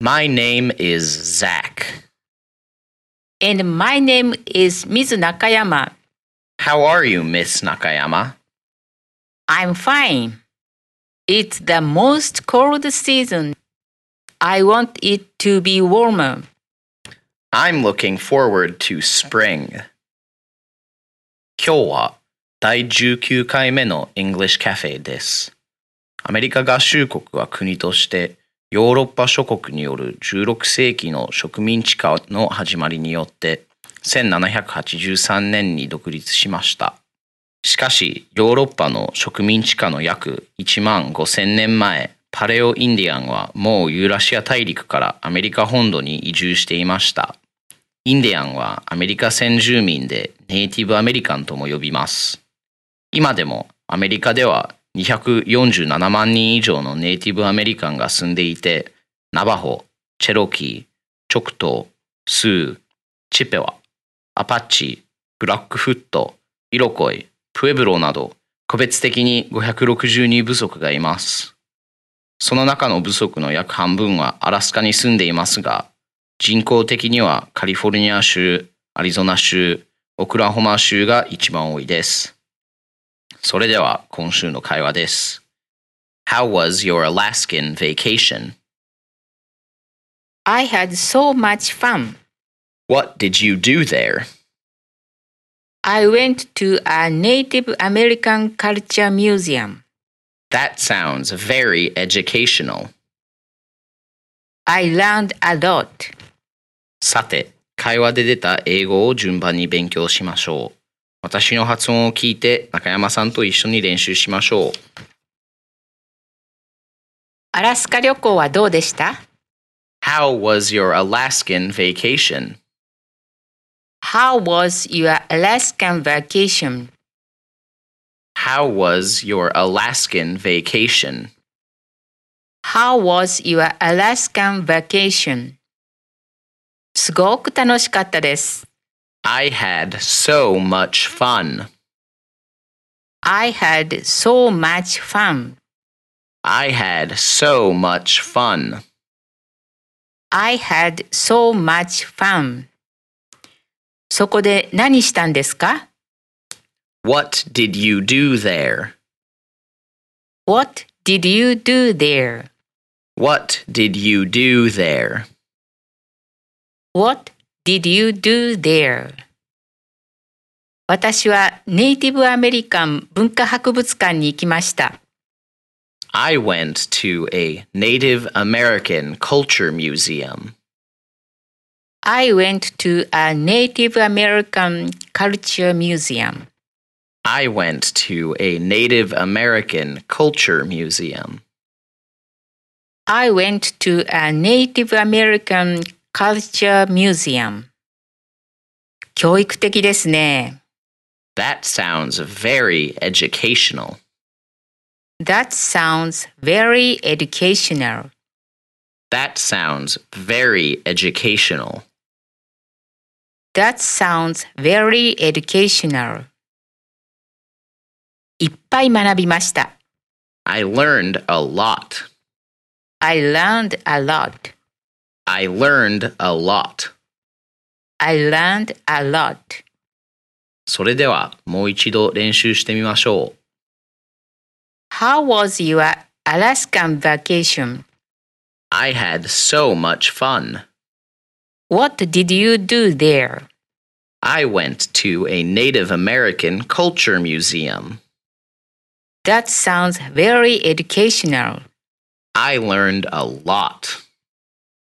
My name is Zach. And my name is Ms. Nakayama. How are you, Miss Nakayama? I'm fine. It's the most cold season. I want it to be warmer. I'm looking forward to spring. 今日は第19回目の English Cafe です。アメリカ合衆国は国として ヨーロッパ諸国による16世紀の植民地化の始まりによって1783年に独立しました。しかし、ヨーロッパの植民地化の約1万5000年前、パレオ・インディアンはもうユーラシア大陸からアメリカ本土に移住していました。インディアンはアメリカ先住民でネイティブアメリカンとも呼びます。今でもアメリカでは247万人以上のネイティブアメリカンが住んでいて、ナバホ、チェロキー、チョクトー、スー、チペワ、アパッチ、ブラックフット、イロコイ、プエブロなど、個別的に562部族がいます。その中の部族の約半分はアラスカに住んでいますが、人口的にはカリフォルニア州、アリゾナ州、オクラホマ州が一番多いです。それでは今週の会話です。How was your Alaskan vacation? I had so much fun. What did you do there? I went to a Native American Culture Museum. That sounds very educational. I learned a lot. さて、会話で出た英語を順番に勉強しましょう。 私の発音を聞いて中山さんと一緒に練習しましょう。アラスカ旅行はどうでした How was your Alaskan vacation? How was your Alaskan vacation? How was your Alaskan vacation? How was your Alaskan vacation? すごく楽しかったです。I had so much fun. I had so much fun. I had so much fun. I had so much fun. そこで何したんですか What did you do there? What did you do there? What did you do there? What did you do there? 私はネイティブアメリカン文化博物館に行きました。 I went to a Native American culture museum. I went to a Native American Culture Museum. I went to a Native American culture museum. I went to a Native American Culture Museum. 教育的ですね。 That sounds very educational. That sounds very educational. That sounds very educational. That sounds very educational. いっぱい学びました。 I learned a lot. I learned a lot. I learned a lot. I learned a lot. それではもう一度練習してみましょう。 How was your Alaskan vacation? I had so much fun. What did you do there? I went to a Native American culture museum. That sounds very educational. I learned a lot.